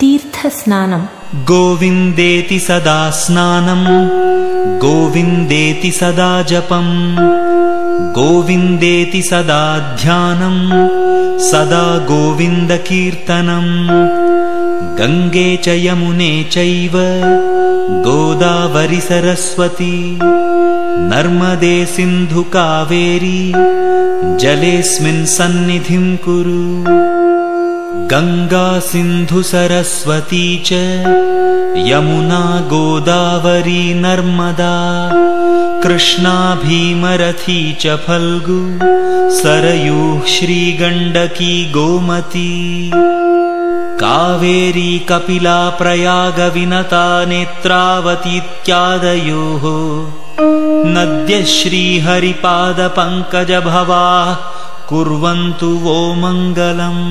तीर्थस्नानम्। गोविन्देति सदा स्नानम् गोविन्देति सदा जपम्। गोविन्देति सदा ध्यानम्। सदा गोविन्दकीर्तनम् गङ्गे च यमुने चैव। गोदावरि सरस्वती। नर्मदे सिन्धुकावेरी जलेऽस्मिन् सन्निधिं कुरु गङ्गा सिन्धुसरस्वती च यमुना गोदावरी नर्मदा कृष्णा भीमरथी च फल्गु सरयूः श्रीगण्डकी गोमती। कावेरी कपिला प्रयागविनता नेत्रावतीत्यादयोः नद्यः श्रीहरिपादपङ्कजभवाः कुर्वन्तु वो मङ्गलम्